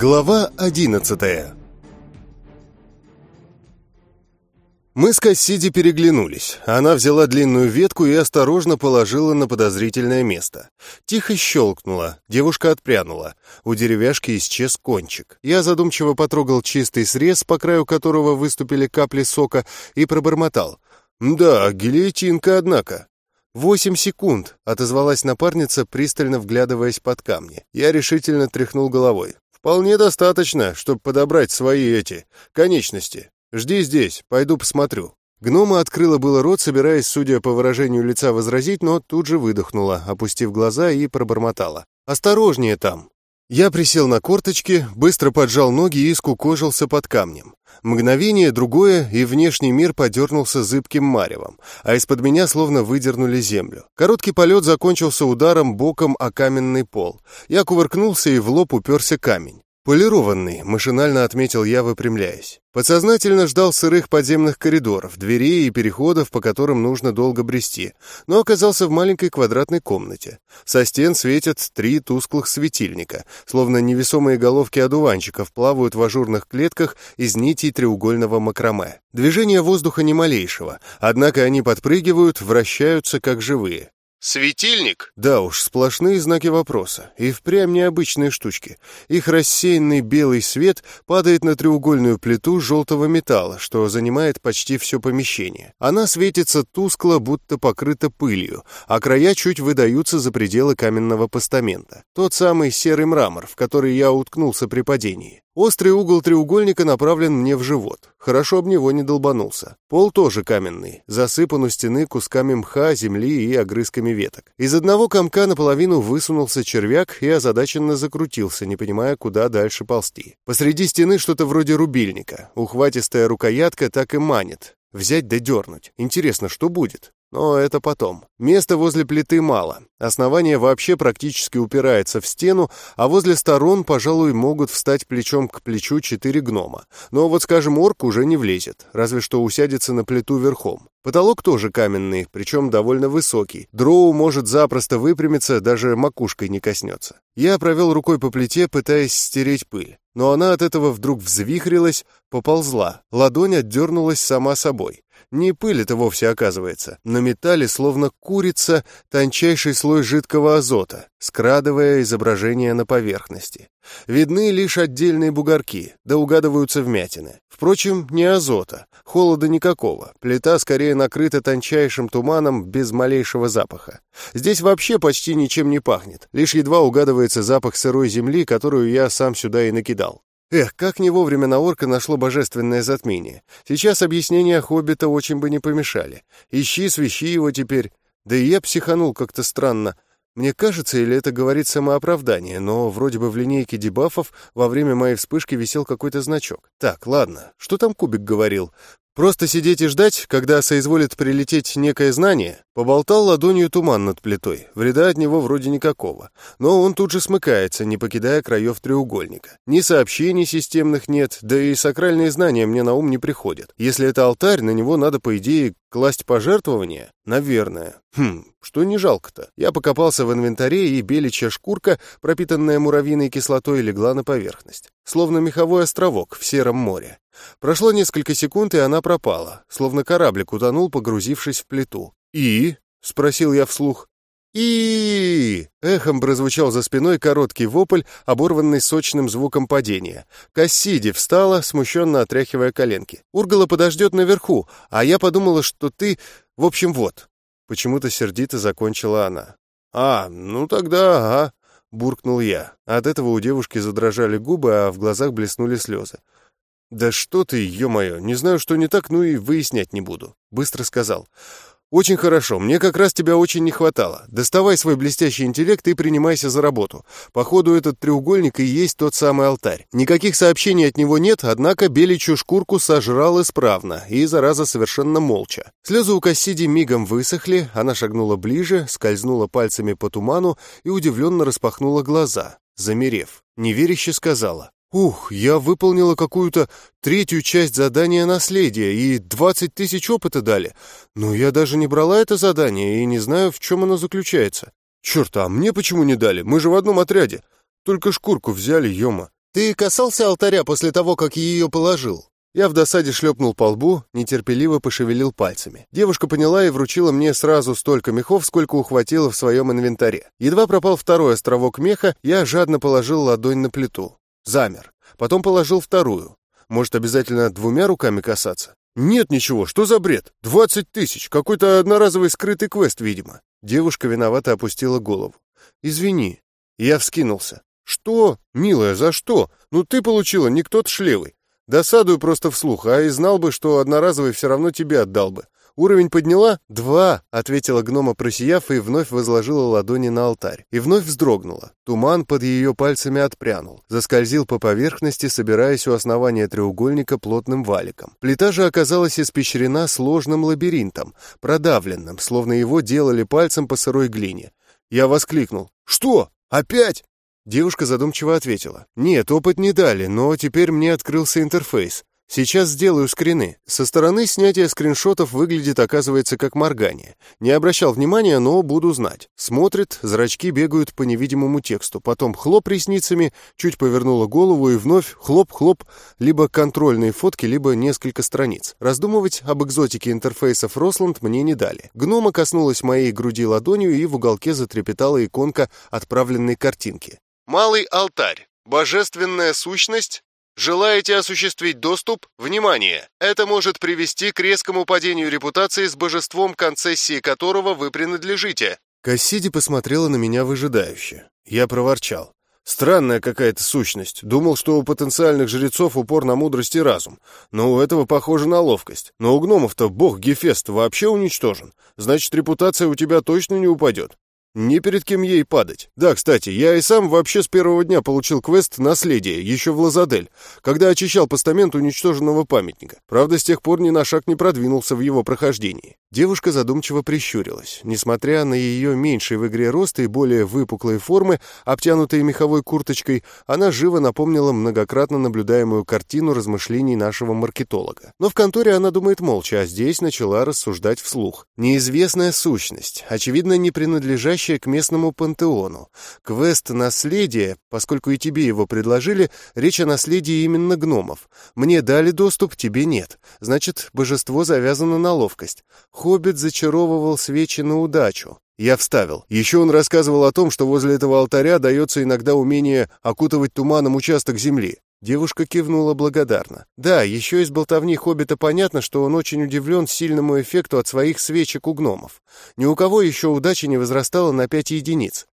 Глава одиннадцатая Мы с Кассиди переглянулись. Она взяла длинную ветку и осторожно положила на подозрительное место. Тихо щелкнула, девушка отпрянула. У деревяшки исчез кончик. Я задумчиво потрогал чистый срез, по краю которого выступили капли сока, и пробормотал. «Да, гильотинка, однако». «Восемь секунд», — отозвалась напарница, пристально вглядываясь под камни. Я решительно тряхнул головой. Вполне достаточно, чтобы подобрать свои эти конечности. Жди здесь, пойду посмотрю. Гнома открыла было рот, собираясь, судя по выражению лица, возразить, но тут же выдохнула, опустив глаза и пробормотала. «Осторожнее там!» Я присел на корточки, быстро поджал ноги и скукожился под камнем. Мгновение, другое, и внешний мир подернулся зыбким маревом, а из-под меня словно выдернули землю. Короткий полет закончился ударом боком о каменный пол. Я кувыркнулся и в лоб уперся камень. «Полированный», — машинально отметил я, выпрямляясь. Подсознательно ждал сырых подземных коридоров, дверей и переходов, по которым нужно долго брести, но оказался в маленькой квадратной комнате. Со стен светят три тусклых светильника, словно невесомые головки одуванчиков плавают в ажурных клетках из нитей треугольного макраме. Движение воздуха не малейшего, однако они подпрыгивают, вращаются как живые. Светильник? Да уж, сплошные знаки вопроса. И впрямь необычные штучки. Их рассеянный белый свет падает на треугольную плиту желтого металла, что занимает почти все помещение. Она светится тускло, будто покрыта пылью, а края чуть выдаются за пределы каменного постамента. Тот самый серый мрамор, в который я уткнулся при падении. Острый угол треугольника направлен мне в живот. Хорошо об него не долбанулся. Пол тоже каменный, засыпан у стены кусками мха, земли и огрызками веток. Из одного комка наполовину высунулся червяк и озадаченно закрутился, не понимая, куда дальше ползти. Посреди стены что-то вроде рубильника. Ухватистая рукоятка так и манит. Взять да дернуть. Интересно, что будет? Но это потом. Места возле плиты мало. Основание вообще практически упирается в стену, а возле сторон, пожалуй, могут встать плечом к плечу четыре гнома. Но вот, скажем, орк уже не влезет, разве что усядется на плиту верхом. Потолок тоже каменный, причем довольно высокий. Дроу может запросто выпрямиться, даже макушкой не коснется. Я провел рукой по плите, пытаясь стереть пыль. Но она от этого вдруг взвихрилась, поползла. Ладонь отдернулась сама собой. Не пыль это вовсе оказывается. На металле, словно курица, тончайший слой жидкого азота, скрадывая изображение на поверхности. Видны лишь отдельные бугорки, да угадываются вмятины. Впрочем, не азота, холода никакого. Плита скорее накрыта тончайшим туманом без малейшего запаха. Здесь вообще почти ничем не пахнет, лишь едва угадывается запах сырой земли, которую я сам сюда и накидал. Эх, как не вовремя на орка нашло божественное затмение. Сейчас объяснения Хоббита очень бы не помешали. Ищи, свищи его теперь. Да и я психанул как-то странно. Мне кажется, или это говорит самооправдание, но вроде бы в линейке дебафов во время моей вспышки висел какой-то значок. Так, ладно, что там Кубик говорил? Просто сидеть и ждать, когда соизволит прилететь некое знание, поболтал ладонью туман над плитой. Вреда от него вроде никакого. Но он тут же смыкается, не покидая краев треугольника. Ни сообщений системных нет, да и сакральные знания мне на ум не приходят. Если это алтарь, на него надо, по идее, класть пожертвования? Наверное. Хм, что не жалко-то. Я покопался в инвентаре, и беличья шкурка, пропитанная муравьиной кислотой, легла на поверхность. Словно меховой островок в Сером море. Прошло несколько секунд, и она пропала, словно кораблик утонул, погрузившись в плиту. «И?» — спросил я вслух. и Эхом прозвучал за спиной короткий вопль, оборванный сочным звуком падения. Кассиди встала, смущенно отряхивая коленки. «Ургала подождет наверху, а я подумала, что ты... В общем, вот». Почему-то сердито закончила она. «А, ну тогда, ага», — буркнул я. От этого у девушки задрожали губы, а в глазах блеснули слезы. «Да что ты, ё-моё, не знаю, что не так, ну и выяснять не буду», — быстро сказал. «Очень хорошо, мне как раз тебя очень не хватало. Доставай свой блестящий интеллект и принимайся за работу. Походу, этот треугольник и есть тот самый алтарь. Никаких сообщений от него нет, однако беличью шкурку сожрал исправно, и, зараза, совершенно молча. Слезы у Кассиди мигом высохли, она шагнула ближе, скользнула пальцами по туману и удивленно распахнула глаза, замерев. Неверяще сказала. Ух, я выполнила какую-то третью часть задания наследия, и 20 тысяч опыта дали. Но я даже не брала это задание и не знаю, в чем оно заключается. Черт, а мне почему не дали? Мы же в одном отряде. Только шкурку взяли, ёма. ты касался алтаря после того, как ее положил?» Я в досаде шлепнул по лбу, нетерпеливо пошевелил пальцами. Девушка поняла и вручила мне сразу столько мехов, сколько ухватила в своем инвентаре. Едва пропал второй островок меха, я жадно положил ладонь на плиту. Замер. Потом положил вторую. Может, обязательно двумя руками касаться? Нет ничего, что за бред? Двадцать тысяч, какой-то одноразовый скрытый квест, видимо. Девушка виновато опустила голову. Извини. Я вскинулся. Что? Милая, за что? Ну ты получила, не кто-то шлевый. Досадую просто вслух, а и знал бы, что одноразовый все равно тебе отдал бы. «Уровень подняла?» «Два», — ответила гнома, просияв, и вновь возложила ладони на алтарь. И вновь вздрогнула. Туман под ее пальцами отпрянул. Заскользил по поверхности, собираясь у основания треугольника плотным валиком. Плита же оказалась испещрена сложным лабиринтом, продавленным, словно его делали пальцем по сырой глине. Я воскликнул. «Что? Опять?» Девушка задумчиво ответила. «Нет, опыт не дали, но теперь мне открылся интерфейс. Сейчас сделаю скрины. Со стороны снятие скриншотов выглядит, оказывается, как моргание. Не обращал внимания, но буду знать. Смотрит, зрачки бегают по невидимому тексту. Потом хлоп ресницами, чуть повернула голову и вновь хлоп-хлоп, либо контрольные фотки, либо несколько страниц. Раздумывать об экзотике интерфейсов Росланд мне не дали. Гнома коснулась моей груди ладонью, и в уголке затрепетала иконка отправленной картинки. Малый алтарь. Божественная сущность Желаете осуществить доступ? Внимание! Это может привести к резкому падению репутации с божеством, концессии которого вы принадлежите. Кассиди посмотрела на меня выжидающе. Я проворчал. Странная какая-то сущность. Думал, что у потенциальных жрецов упор на мудрость и разум. Но у этого похоже на ловкость. Но у гномов-то бог Гефест вообще уничтожен. Значит, репутация у тебя точно не упадет. Не перед кем ей падать. Да, кстати, я и сам вообще с первого дня получил квест «Наследие», еще в Лазадель, когда очищал постамент уничтоженного памятника. Правда, с тех пор ни на шаг не продвинулся в его прохождении. Девушка задумчиво прищурилась. Несмотря на ее меньший в игре рост и более выпуклые формы, обтянутые меховой курточкой, она живо напомнила многократно наблюдаемую картину размышлений нашего маркетолога. Но в конторе она думает молча, а здесь начала рассуждать вслух. Неизвестная сущность, очевидно, не принадлежащая к местному пантеону. Квест «Наследие», поскольку и тебе его предложили, речь о наследии именно гномов. Мне дали доступ, тебе нет. Значит, божество завязано на ловкость. Хоббит зачаровывал свечи на удачу. Я вставил. Еще он рассказывал о том, что возле этого алтаря дается иногда умение окутывать туманом участок земли. Девушка кивнула благодарно. Да, еще из болтовни Хоббита понятно, что он очень удивлен сильному эффекту от своих свечек у гномов. Ни у кого еще удача не возрастала на пять единиц.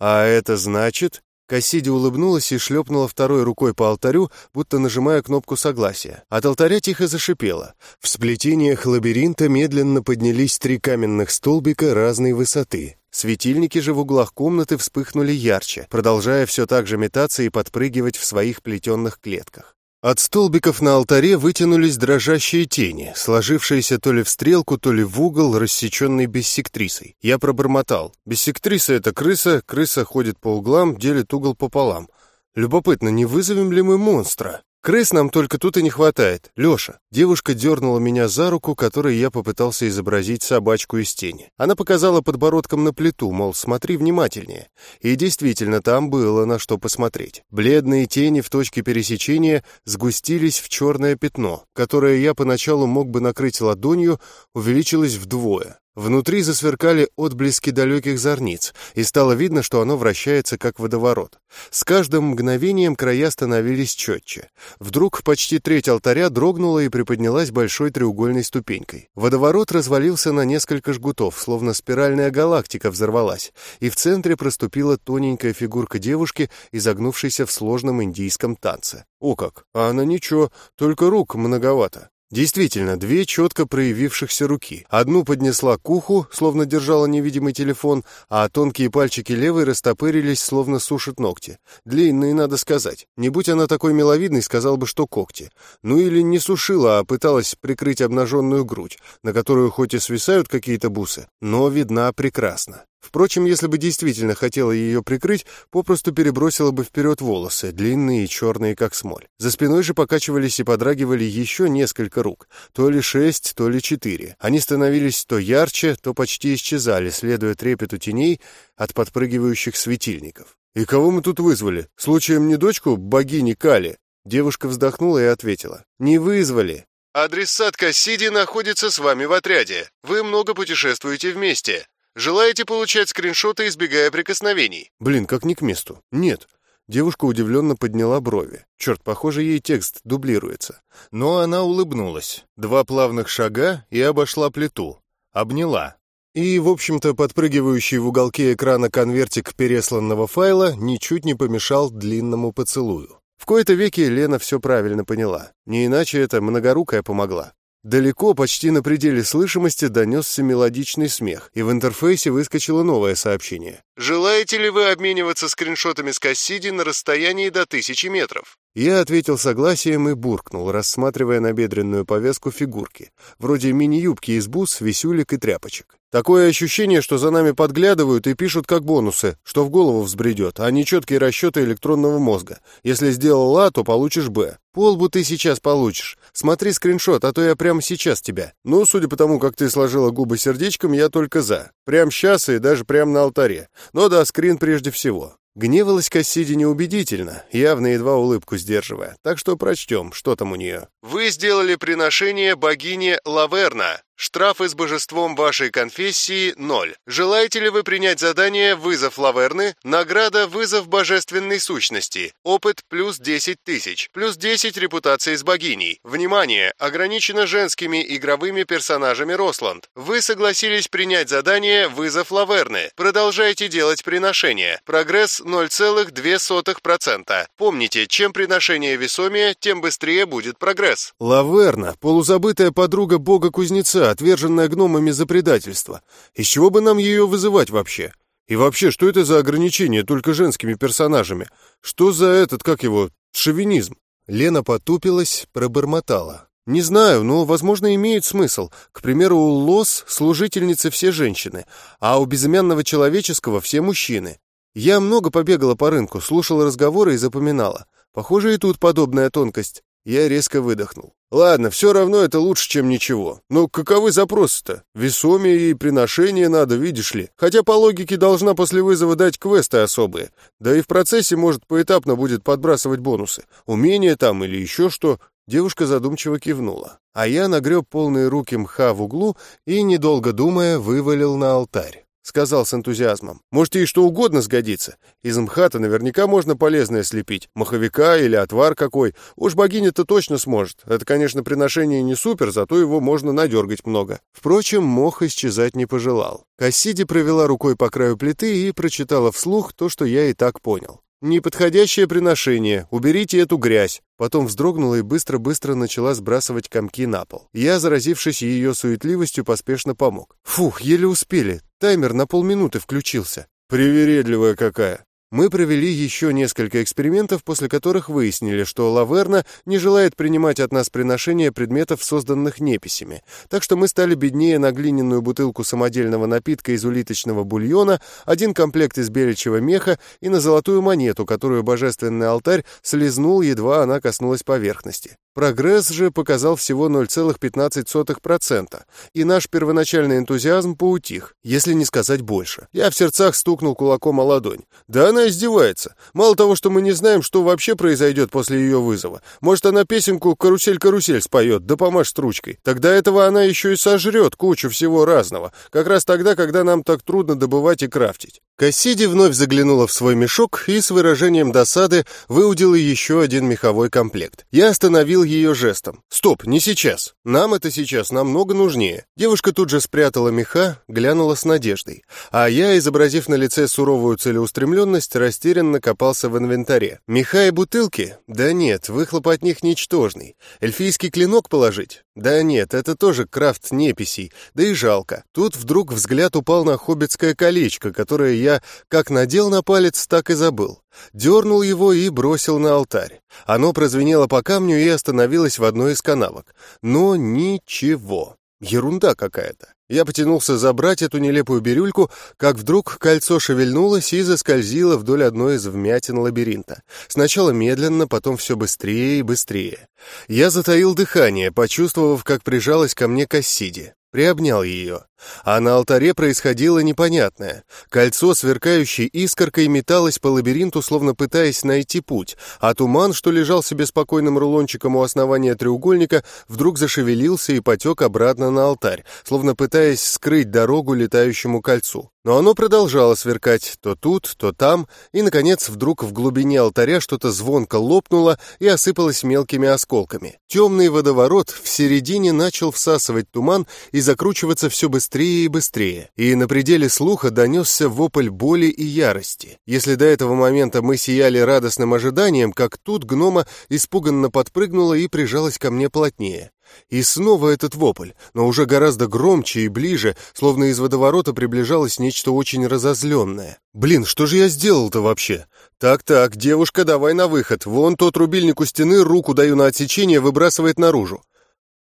А это значит... Кассиди улыбнулась и шлепнула второй рукой по алтарю, будто нажимая кнопку согласия. От алтаря тихо зашипело. В сплетениях лабиринта медленно поднялись три каменных столбика разной высоты. Светильники же в углах комнаты вспыхнули ярче, продолжая все так же метаться и подпрыгивать в своих плетенных клетках. От столбиков на алтаре вытянулись дрожащие тени, сложившиеся то ли в стрелку, то ли в угол, рассеченный биссектрисой. Я пробормотал. Биссектриса — это крыса, крыса ходит по углам, делит угол пополам. Любопытно, не вызовем ли мы монстра? Крыс нам только тут и не хватает. Леша. Девушка дернула меня за руку, которой я попытался изобразить собачку из тени. Она показала подбородком на плиту, мол, смотри внимательнее. И действительно, там было на что посмотреть. Бледные тени в точке пересечения сгустились в черное пятно, которое я поначалу мог бы накрыть ладонью, увеличилось вдвое. Внутри засверкали отблески далеких зорниц, и стало видно, что оно вращается как водоворот. С каждым мгновением края становились четче. Вдруг почти треть алтаря дрогнула и приподнялась большой треугольной ступенькой. Водоворот развалился на несколько жгутов, словно спиральная галактика взорвалась, и в центре проступила тоненькая фигурка девушки, изогнувшейся в сложном индийском танце. О как! А она ничего, только рук многовато. Действительно, две четко проявившихся руки. Одну поднесла к уху, словно держала невидимый телефон, а тонкие пальчики левой растопырились, словно сушат ногти. Длинные, надо сказать. Не будь она такой миловидной, сказал бы, что когти. Ну или не сушила, а пыталась прикрыть обнаженную грудь, на которую хоть и свисают какие-то бусы, но видна прекрасно. Впрочем, если бы действительно хотела ее прикрыть, попросту перебросила бы вперед волосы, длинные и черные, как смоль. За спиной же покачивались и подрагивали еще несколько рук, то ли шесть, то ли четыре. Они становились то ярче, то почти исчезали, следуя трепету теней от подпрыгивающих светильников. «И кого мы тут вызвали? Случаем не дочку богини Кали?» Девушка вздохнула и ответила. «Не вызвали. Адресат Кассиди находится с вами в отряде. Вы много путешествуете вместе. Желаете получать скриншоты, избегая прикосновений?» Блин, как не к месту. Нет. Девушка удивленно подняла брови. Черт, похоже, ей текст дублируется. Но она улыбнулась. Два плавных шага и обошла плиту. Обняла. И, в общем-то, подпрыгивающий в уголке экрана конвертик пересланного файла ничуть не помешал длинному поцелую. В кои-то веки Лена все правильно поняла. Не иначе это многорукая помогла. Далеко, почти на пределе слышимости, донесся мелодичный смех, и в интерфейсе выскочило новое сообщение. «Желаете ли вы обмениваться скриншотами с Кассиди на расстоянии до тысячи метров?» Я ответил согласием и буркнул, рассматривая набедренную повязку фигурки, вроде мини-юбки из бус, висюлек и тряпочек. Такое ощущение, что за нами подглядывают и пишут как бонусы, что в голову взбредет, а не четкие расчеты электронного мозга. Если сделал А, то получишь Б. Полбу ты сейчас получишь. Смотри скриншот, а то я прямо сейчас тебя. Ну, судя по тому, как ты сложила губы сердечком, я только за. Прям сейчас и даже прямо на алтаре. Но да, скрин прежде всего. Гневалась Кассиди неубедительно, явно едва улыбку сдерживая. Так что прочтем, что там у нее. «Вы сделали приношение богине Лаверна. Штрафы с божеством вашей конфессии – ноль. Желаете ли вы принять задание «Вызов Лаверны»? Награда «Вызов божественной сущности». Опыт плюс 10 тысяч. Плюс 10 репутации с богиней. Внимание! Ограничено женскими игровыми персонажами Росланд. Вы согласились принять задание «Вызов Лаверны». Продолжайте делать приношение. Прогресс 0,2%. Помните, чем приношение весомее, тем быстрее будет прогресс. Лаверна – полузабытая подруга бога-кузнеца, отверженная гномами за предательство. Из чего бы нам ее вызывать вообще? И вообще, что это за ограничение только женскими персонажами? Что за этот, как его, шовинизм? Лена потупилась, пробормотала. «Не знаю, но, возможно, имеет смысл. К примеру, у Лос служительницы все женщины, а у безымянного человеческого все мужчины. Я много побегала по рынку, слушала разговоры и запоминала. Похоже, и тут подобная тонкость. Я резко выдохнул. Ладно, все равно это лучше, чем ничего. Но каковы запросы-то? Весомее и приношение надо, видишь ли. Хотя по логике должна после вызова дать квесты особые. Да и в процессе, может, поэтапно будет подбрасывать бонусы. Умения там или еще что. Девушка задумчиво кивнула. А я нагреб полные руки мха в углу и, недолго думая, вывалил на алтарь. — сказал с энтузиазмом. «Может, ей что угодно сгодится. Из мха-то наверняка можно полезное слепить. Маховика или отвар какой. Уж богиня-то точно сможет. Это, конечно, приношение не супер, зато его можно надергать много». Впрочем, мох исчезать не пожелал. Кассиди провела рукой по краю плиты и прочитала вслух то, что я и так понял. «Неподходящее приношение. Уберите эту грязь». Потом вздрогнула и быстро-быстро начала сбрасывать комки на пол. Я, заразившись ее суетливостью, поспешно помог. Фух, еле успели. Таймер на полминуты включился. «Привередливая какая!» Мы провели еще несколько экспериментов, после которых выяснили, что Лаверна не желает принимать от нас приношения предметов, созданных неписями. Так что мы стали беднее на глиняную бутылку самодельного напитка из улиточного бульона, один комплект из беличьего меха и на золотую монету, которую божественный алтарь слезнул, едва она коснулась поверхности. Прогресс же показал всего 0,15%, и наш первоначальный энтузиазм поутих, если не сказать больше. Я в сердцах стукнул кулаком о ладонь. Да она издевается. Мало того, что мы не знаем, что вообще произойдет после ее вызова. Может, она песенку «Карусель-карусель» споет, да помашет ручкой. Тогда этого она еще и сожрет кучу всего разного, как раз тогда, когда нам так трудно добывать и крафтить. Кассиди вновь заглянула в свой мешок и с выражением досады выудила еще один меховой комплект. Я остановил ее жестом. «Стоп, не сейчас. Нам это сейчас намного нужнее». Девушка тут же спрятала меха, глянула с надеждой. А я, изобразив на лице суровую целеустремленность, растерянно копался в инвентаре. Меха и бутылки? Да нет, выхлоп от них ничтожный. Эльфийский клинок положить? Да нет, это тоже крафт неписей, да и жалко. Тут вдруг взгляд упал на хоббитское колечко, которое я как надел на палец, так и забыл. Дернул его и бросил на алтарь. Оно прозвенело по камню и остановилось в одной из канавок. Но ничего. Ерунда какая-то. Я потянулся забрать эту нелепую бирюльку, как вдруг кольцо шевельнулось и заскользило вдоль одной из вмятин лабиринта. Сначала медленно, потом все быстрее и быстрее. Я затаил дыхание, почувствовав, как прижалась ко мне Кассиди. приобнял ее. А на алтаре происходило непонятное. Кольцо, сверкающее искоркой, металось по лабиринту, словно пытаясь найти путь, а туман, что лежал себе спокойным рулончиком у основания треугольника, вдруг зашевелился и потек обратно на алтарь, словно пытаясь скрыть дорогу летающему кольцу. Но оно продолжало сверкать то тут, то там, и, наконец, вдруг в глубине алтаря что-то звонко лопнуло и осыпалось мелкими осколками. Темный водоворот в середине начал всасывать туман и закручиваться все быстрее и быстрее, и на пределе слуха донесся вопль боли и ярости. Если до этого момента мы сияли радостным ожиданием, как тут гнома испуганно подпрыгнула и прижалась ко мне плотнее. И снова этот вопль, но уже гораздо громче и ближе, словно из водоворота приближалось нечто очень разозленное. Блин, что же я сделал-то вообще? Так-так, девушка, давай на выход. Вон тот рубильник у стены, руку даю на отсечение, выбрасывает наружу.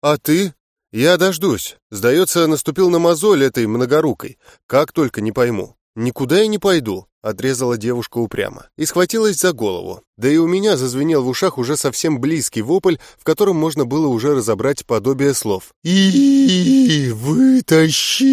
А ты? Я дождусь. Сдается, наступил на мозоль этой многорукой. Как только не пойму. Никуда я не пойду. Отрезала девушка упрямо и схватилась за голову. Да и у меня зазвенел в ушах уже совсем близкий вопль, в котором можно было уже разобрать подобие слов. и вытащи!»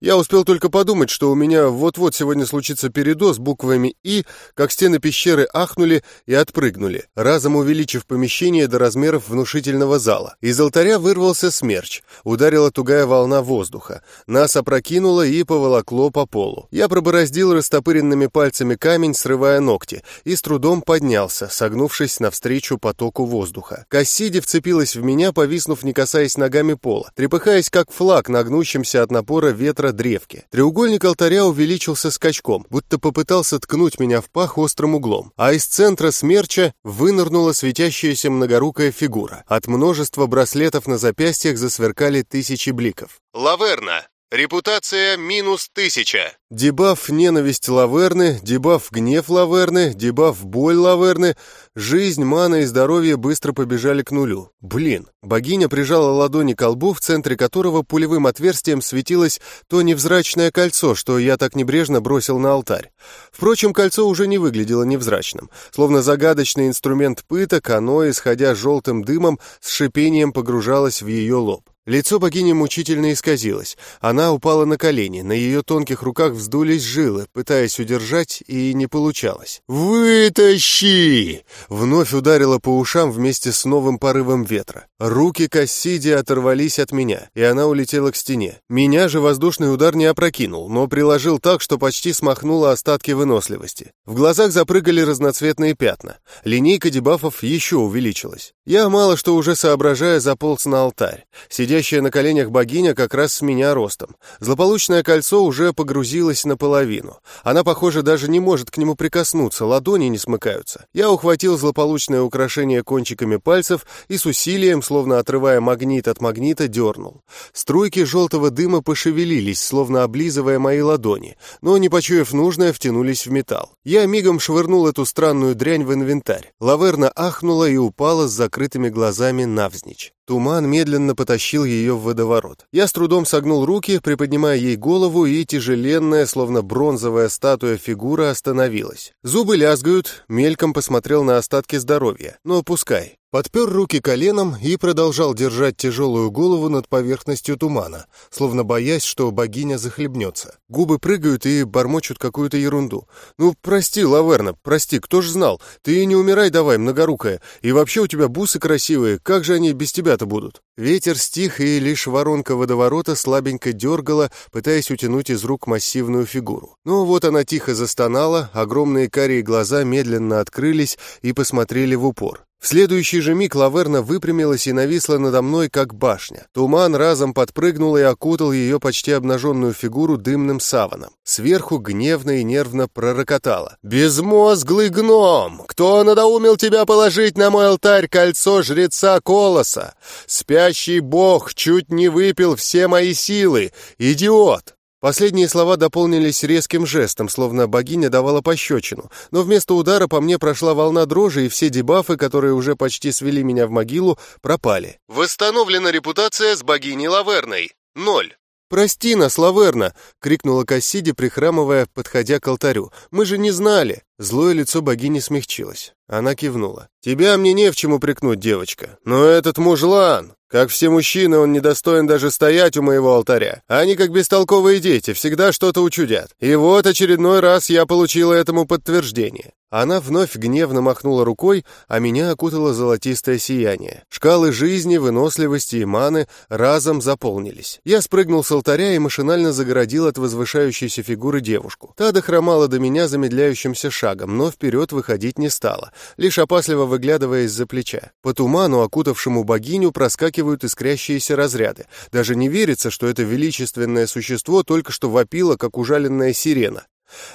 Я успел только подумать, что у меня вот-вот сегодня случится передоз буквами «И», как стены пещеры ахнули и отпрыгнули, разом увеличив помещение до размеров внушительного зала. Из алтаря вырвался смерч, ударила тугая волна воздуха. Нас опрокинуло и поволокло по полу. Я пробороздил растопыренными пальцами камень, срывая ногти, и с трудом поднялся, согнувшись навстречу потоку воздуха. Кассиди вцепилась в меня, повиснув, не касаясь ногами пола, трепыхаясь, как флаг на гнущемся от напора ветра древке. Треугольник алтаря увеличился скачком, будто попытался ткнуть меня в пах острым углом, а из центра смерча вынырнула светящаяся многорукая фигура. От множества браслетов на запястьях засверкали тысячи бликов. «Лаверна! Репутация минус тысяча!» Дебаф ненависть Лаверны, дебаф гнев Лаверны, дебаф боль Лаверны. Жизнь, мана и здоровье быстро побежали к нулю. Блин, богиня прижала ладони к лбу, в центре которого пулевым отверстием светилось то невзрачное кольцо, что я так небрежно бросил на алтарь. Впрочем, кольцо уже не выглядело невзрачным. Словно загадочный инструмент пыток, оно, исходя желтым дымом, с шипением погружалось в ее лоб. Лицо богини мучительно исказилось. Она упала на колени, на ее тонких руках вздулись жилы, пытаясь удержать, и не получалось. «Вытащи!» Вновь ударило по ушам вместе с новым порывом ветра. Руки Кассиди оторвались от меня, и она улетела к стене. Меня же воздушный удар не опрокинул, но приложил так, что почти смахнуло остатки выносливости. В глазах запрыгали разноцветные пятна. Линейка дебафов еще увеличилась. Я, мало что уже соображая, заполз на алтарь. Сидящая на коленях богиня как раз с меня ростом. Злополучное кольцо уже погрузилось наполовину. Она, похоже, даже не может к нему прикоснуться, ладони не смыкаются. Я ухватил злополучное украшение кончиками пальцев и с усилием, словно отрывая магнит от магнита, дернул. Струйки желтого дыма пошевелились, словно облизывая мои ладони, но, не почуяв нужное, втянулись в металл. Я мигом швырнул эту странную дрянь в инвентарь. Лаверна ахнула и упала с закрытыми глазами навзничь. Туман медленно потащил ее в водоворот. Я с трудом согнул руки, приподнимая ей голову, и тяжеленная, словно бронзовая статуя фигура остановилась. Зубы лязгают, мельком посмотрел на остатки здоровья. Но пускай. Подпер руки коленом и продолжал держать тяжелую голову над поверхностью тумана, словно боясь, что богиня захлебнется. Губы прыгают и бормочут какую-то ерунду. «Ну, прости, Лаверна, прости, кто ж знал? Ты не умирай давай, многорукая. И вообще у тебя бусы красивые, как же они без тебя-то будут?» Ветер стих, и лишь воронка водоворота слабенько дергала, пытаясь утянуть из рук массивную фигуру. Но вот она тихо застонала, огромные карие глаза медленно открылись и посмотрели в упор. В следующий же миг Лаверна выпрямилась и нависла надо мной, как башня. Туман разом подпрыгнул и окутал ее почти обнаженную фигуру дымным саваном. Сверху гневно и нервно пророкотала. «Безмозглый гном! Кто надоумил тебя положить на мой алтарь кольцо жреца Колоса? Спящий бог чуть не выпил все мои силы! Идиот!» Последние слова дополнились резким жестом, словно богиня давала пощечину, но вместо удара по мне прошла волна дрожи, и все дебафы, которые уже почти свели меня в могилу, пропали. Восстановлена репутация с богиней Лаверной. Ноль. «Прости нас, Лаверна!» — крикнула Кассиди, прихрамывая, подходя к алтарю. «Мы же не знали!» Злое лицо богини смягчилось. Она кивнула. «Тебя мне не в чем упрекнуть, девочка. Но этот мужлан, как все мужчины, он недостоин даже стоять у моего алтаря. Они, как бестолковые дети, всегда что-то учудят. И вот очередной раз я получила этому подтверждение. Она вновь гневно махнула рукой, а меня окутало золотистое сияние. Шкалы жизни, выносливости и маны разом заполнились. Я спрыгнул с алтаря и машинально загородил от возвышающейся фигуры девушку. Та дохромала до меня замедляющимся шагом, но вперед выходить не стала, лишь опасливо выглядывая из-за плеча. По туману, окутавшему богиню, проскакивают искрящиеся разряды. Даже не верится, что это величественное существо только что вопило, как ужаленная сирена.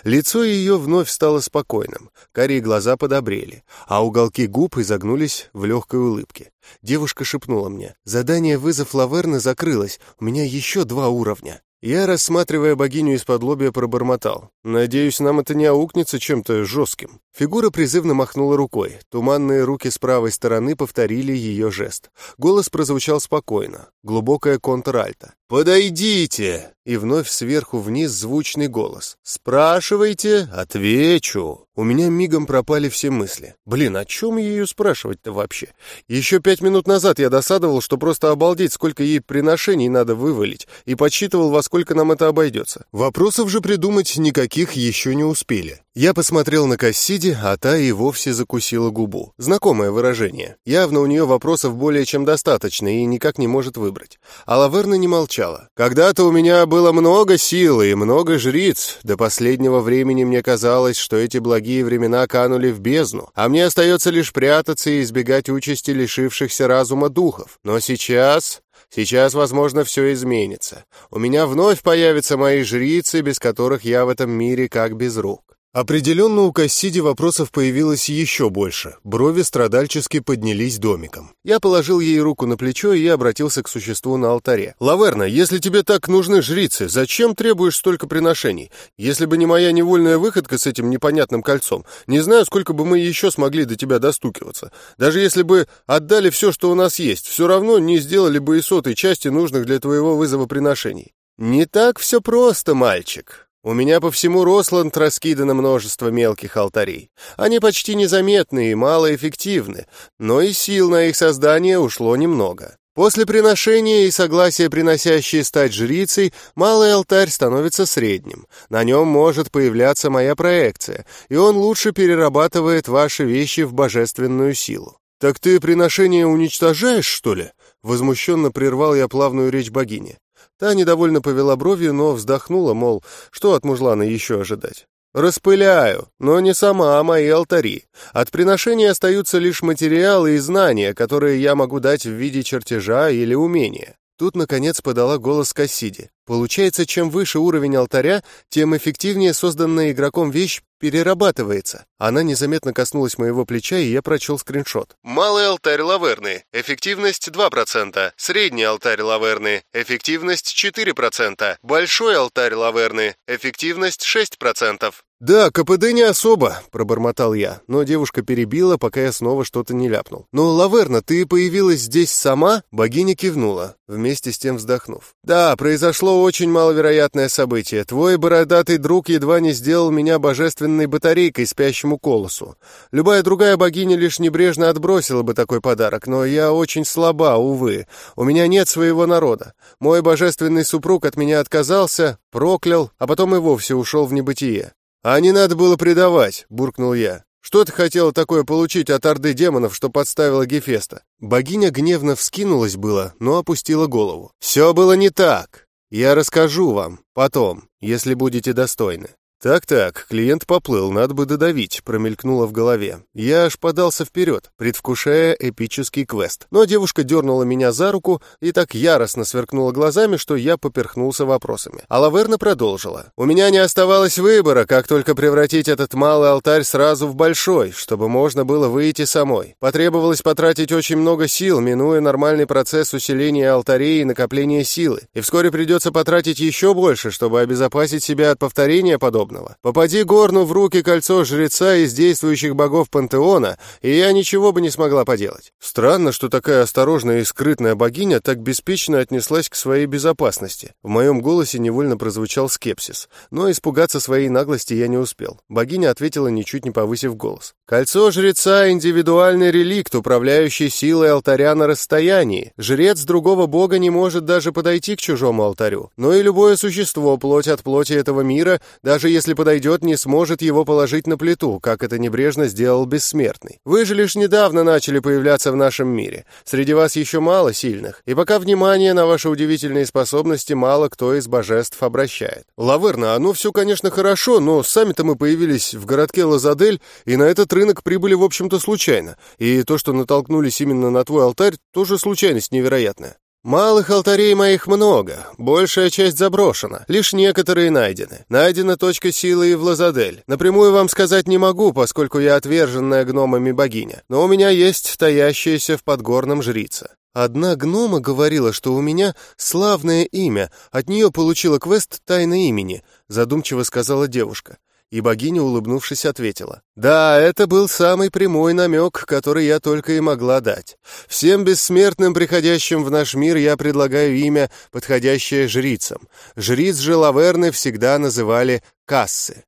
Лицо ее вновь стало спокойным, карие глаза подобрели, а уголки губ изогнулись в легкой улыбке. Девушка шепнула мне, «Задание вызов Лаверны закрылось, у меня еще два уровня». Я, рассматривая богиню из-под лобья, пробормотал. «Надеюсь, нам это не аукнется чем-то жестким». Фигура призывно махнула рукой. Туманные руки с правой стороны повторили ее жест. Голос прозвучал спокойно. Глубокая контральта. «Подойдите!» И вновь сверху вниз звучный голос. «Спрашивайте, отвечу!» У меня мигом пропали все мысли. Блин, о чем ее спрашивать-то вообще? Еще пять минут назад я досадовал, что просто обалдеть, сколько ей приношений надо вывалить, и подсчитывал, во сколько нам это обойдется. Вопросов же придумать никаких еще не успели. Я посмотрел на Кассиди, а та и вовсе закусила губу. Знакомое выражение. Явно у нее вопросов более чем достаточно и никак не может выбрать. А Лаверна не молчала. «Когда-то у меня было много силы и много жриц. До последнего времени мне казалось, что эти благие времена канули в бездну, а мне остается лишь прятаться и избегать участи лишившихся разума духов. Но сейчас Сейчас, возможно, все изменится. У меня вновь появятся мои жрицы, без которых я в этом мире как без рук. Определенно у Кассиди вопросов появилось еще больше. Брови страдальчески поднялись домиком. Я положил ей руку на плечо и обратился к существу на алтаре. «Лаверна, если тебе так нужны жрицы, зачем требуешь столько приношений? Если бы не моя невольная выходка с этим непонятным кольцом, не знаю, сколько бы мы еще смогли до тебя достукиваться. Даже если бы отдали все, что у нас есть, все равно не сделали бы и сотой части нужных для твоего вызова приношений». «Не так все просто, мальчик», у меня по всему Росланд раскидано множество мелких алтарей. Они почти незаметны и малоэффективны, но и сил на их создание ушло немного. После приношения и согласия приносящей стать жрицей, малый алтарь становится средним. На нем может появляться моя проекция, и он лучше перерабатывает ваши вещи в божественную силу. «Так ты приношение уничтожаешь, что ли?» Возмущенно прервал я плавную речь богини. Та недовольно повела бровью, но вздохнула, мол, что от мужлана еще ожидать. «Распыляю, но не сама, а мои алтари. От приношения остаются лишь материалы и знания, которые я могу дать в виде чертежа или умения. Тут, наконец, подала голос Кассиди. Получается, чем выше уровень алтаря, тем эффективнее созданная игроком вещь перерабатывается. Она незаметно коснулась моего плеча, и я прочел скриншот. Малый алтарь лаверны. Эффективность 2%. Средний алтарь лаверны. Эффективность 4%. Большой алтарь лаверны. Эффективность 6%. «Да, КПД не особо», — пробормотал я, но девушка перебила, пока я снова что-то не ляпнул. «Но, Лаверна, ты появилась здесь сама?» Богиня кивнула, вместе с тем вздохнув. «Да, произошло очень маловероятное событие. Твой бородатый друг едва не сделал меня божественной батарейкой спящему колосу. Любая другая богиня лишь небрежно отбросила бы такой подарок, но я очень слаба, увы. У меня нет своего народа. Мой божественный супруг от меня отказался, проклял, а потом и вовсе ушел в небытие. «А не надо было предавать», — буркнул я. «Что ты хотела такое получить от орды демонов, что подставила Гефеста?» Богиня гневно вскинулась было, но опустила голову. «Все было не так. Я расскажу вам потом, если будете достойны». «Так-так, клиент поплыл, надо бы додавить», — промелькнуло в голове. Я аж подался вперед, предвкушая эпический квест. Но девушка дернула меня за руку и так яростно сверкнула глазами, что я поперхнулся вопросами. А Лаверна продолжила. «У меня не оставалось выбора, как только превратить этот малый алтарь сразу в большой, чтобы можно было выйти самой. Потребовалось потратить очень много сил, минуя нормальный процесс усиления алтарей и накопления силы. И вскоре придется потратить еще больше, чтобы обезопасить себя от повторения подобного подобного. Попади Горну в руки кольцо жреца из действующих богов пантеона, и я ничего бы не смогла поделать. Странно, что такая осторожная и скрытная богиня так беспечно отнеслась к своей безопасности. В моем голосе невольно прозвучал скепсис, но испугаться своей наглости я не успел. Богиня ответила, ничуть не повысив голос. «Кольцо жреца — индивидуальный реликт, управляющий силой алтаря на расстоянии. Жрец другого бога не может даже подойти к чужому алтарю. Но и любое существо, плоть от плоти этого мира, даже если подойдет, не сможет его положить на плиту, как это небрежно сделал бессмертный. Вы же лишь недавно начали появляться в нашем мире. Среди вас еще мало сильных, и пока внимание на ваши удивительные способности мало кто из божеств обращает. Лаверна, ну все, конечно, хорошо, но сами-то мы появились в городке Лазадель, и на этот рынок прибыли, в общем-то, случайно. И то, что натолкнулись именно на твой алтарь, тоже случайность невероятная. Малых алтарей моих много, большая часть заброшена, лишь некоторые найдены. Найдена точка силы и в Лазадель. Напрямую вам сказать не могу, поскольку я отверженная гномами богиня, но у меня есть таящаяся в подгорном жрица. Одна гнома говорила, что у меня славное имя, от нее получила квест «Тайна имени», задумчиво сказала девушка. И богиня, улыбнувшись, ответила. «Да, это был самый прямой намек, который я только и могла дать. Всем бессмертным, приходящим в наш мир, я предлагаю имя, подходящее жрицам. Жриц же Лаверны всегда называли Кассы.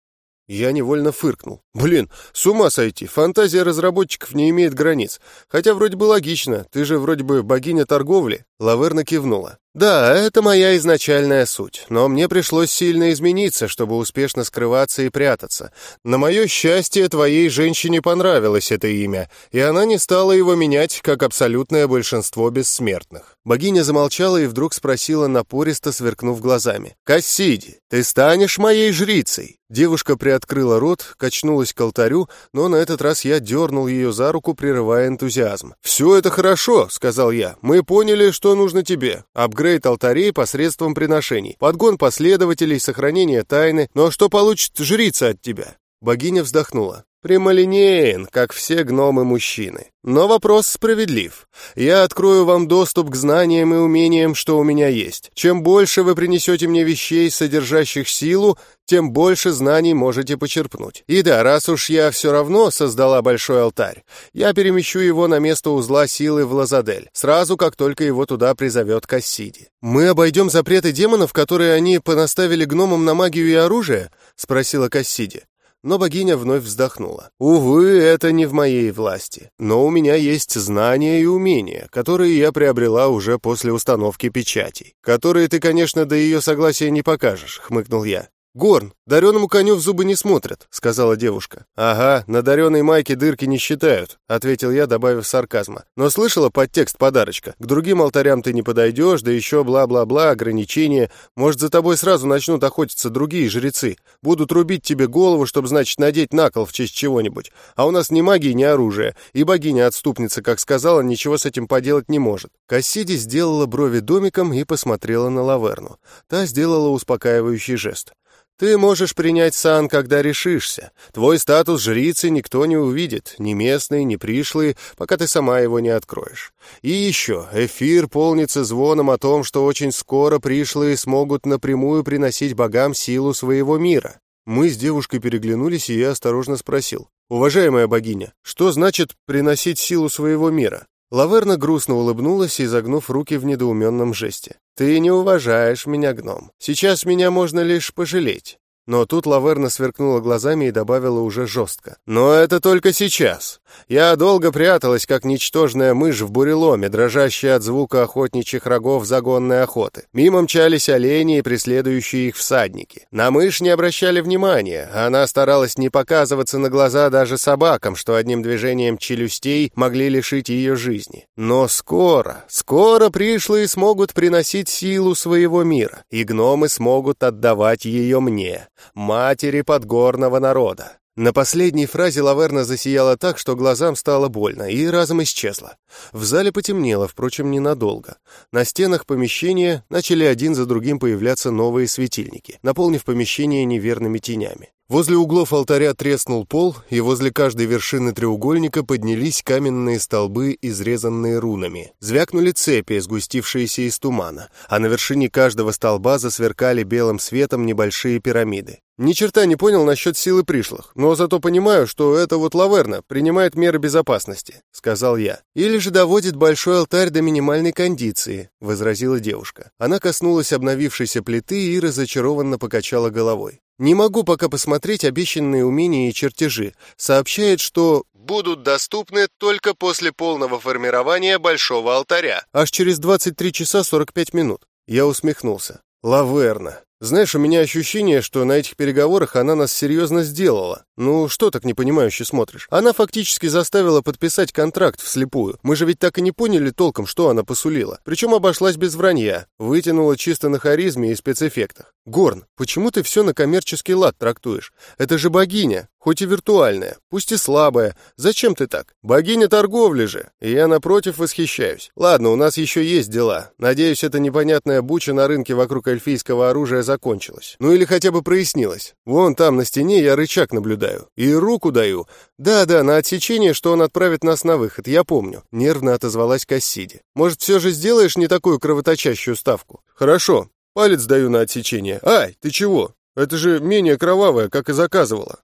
Я невольно фыркнул. Блин, с ума сойти, фантазия разработчиков не имеет границ. Хотя вроде бы логично, ты же вроде бы богиня торговли. Лаверна кивнула. «Да, это моя изначальная суть, но мне пришлось сильно измениться, чтобы успешно скрываться и прятаться. На мое счастье, твоей женщине понравилось это имя, и она не стала его менять, как абсолютное большинство бессмертных». Богиня замолчала и вдруг спросила, напористо сверкнув глазами. «Кассиди, ты станешь моей жрицей?» Девушка приоткрыла рот, качнулась к алтарю, но на этот раз я дернул ее за руку, прерывая энтузиазм. «Все это хорошо», — сказал я. «Мы поняли, что нужно тебе. Апгрейд апгрейд алтарей посредством приношений, подгон последователей, сохранение тайны. Но что получит жрица от тебя?» Богиня вздохнула. Прямолинеен, как все гномы-мужчины. Но вопрос справедлив. Я открою вам доступ к знаниям и умениям, что у меня есть. Чем больше вы принесете мне вещей, содержащих силу, тем больше знаний можете почерпнуть. И да, раз уж я все равно создала большой алтарь, я перемещу его на место узла силы в Лазадель, сразу как только его туда призовет Кассиди. «Мы обойдем запреты демонов, которые они понаставили гномам на магию и оружие?» — спросила Кассиди но богиня вновь вздохнула. «Увы, это не в моей власти. Но у меня есть знания и умения, которые я приобрела уже после установки печатей. Которые ты, конечно, до ее согласия не покажешь», — хмыкнул я. «Горн, дареному коню в зубы не смотрят», — сказала девушка. «Ага, на дареной майке дырки не считают», — ответил я, добавив сарказма. «Но слышала подтекст подарочка? К другим алтарям ты не подойдешь, да еще бла-бла-бла, ограничения. Может, за тобой сразу начнут охотиться другие жрецы. Будут рубить тебе голову, чтобы, значит, надеть на кол в честь чего-нибудь. А у нас ни магии, ни оружия. И богиня-отступница, как сказала, ничего с этим поделать не может». Кассиди сделала брови домиком и посмотрела на Лаверну. Та сделала успокаивающий жест. Ты можешь принять сан, когда решишься. Твой статус жрицы никто не увидит, ни местные, ни пришлые, пока ты сама его не откроешь. И еще, эфир полнится звоном о том, что очень скоро пришлые смогут напрямую приносить богам силу своего мира. Мы с девушкой переглянулись, и я осторожно спросил. «Уважаемая богиня, что значит приносить силу своего мира?» Лаверна грустно улыбнулась, изогнув руки в недоуменном жесте. «Ты не уважаешь меня, гном. Сейчас меня можно лишь пожалеть. Но тут Лаверна сверкнула глазами и добавила уже жестко. «Но это только сейчас. Я долго пряталась, как ничтожная мышь в буреломе, дрожащая от звука охотничьих рогов загонной охоты. Мимо мчались олени и преследующие их всадники. На мышь не обращали внимания, она старалась не показываться на глаза даже собакам, что одним движением челюстей могли лишить ее жизни. Но скоро, скоро пришлые смогут приносить силу своего мира, и гномы смогут отдавать ее мне матери подгорного народа. На последней фразе Лаверна засияла так, что глазам стало больно, и разом исчезла. В зале потемнело, впрочем, ненадолго. На стенах помещения начали один за другим появляться новые светильники, наполнив помещение неверными тенями. Возле углов алтаря треснул пол, и возле каждой вершины треугольника поднялись каменные столбы, изрезанные рунами. Звякнули цепи, сгустившиеся из тумана, а на вершине каждого столба засверкали белым светом небольшие пирамиды. Ни черта не понял насчет силы пришлых, но зато понимаю, что это вот Лаверна принимает меры безопасности», — сказал я. «Или же доводит большой алтарь до минимальной кондиции», — возразила девушка. Она коснулась обновившейся плиты и разочарованно покачала головой. «Не могу пока посмотреть обещанные умения и чертежи. Сообщает, что будут доступны только после полного формирования большого алтаря. Аж через 23 часа 45 минут». Я усмехнулся. «Лаверна. Знаешь, у меня ощущение, что на этих переговорах она нас серьезно сделала. Ну, что так непонимающе смотришь? Она фактически заставила подписать контракт вслепую. Мы же ведь так и не поняли толком, что она посулила. Причем обошлась без вранья. Вытянула чисто на харизме и спецэффектах. Горн, почему ты все на коммерческий лад трактуешь? Это же богиня, хоть и виртуальная, пусть и слабая. Зачем ты так? Богиня торговли же. И я, напротив, восхищаюсь. Ладно, у нас еще есть дела. Надеюсь, эта непонятная буча на рынке вокруг эльфийского оружия закончилась. Ну или хотя бы прояснилась. Вон там на стене я рычаг наблюдаю. И руку даю. Да-да, на отсечение, что он отправит нас на выход, я помню. Нервно отозвалась Кассиди. Может, все же сделаешь не такую кровоточащую ставку? Хорошо, Палец даю на отсечение. Ай, ты чего? Это же менее кровавое, как и заказывала.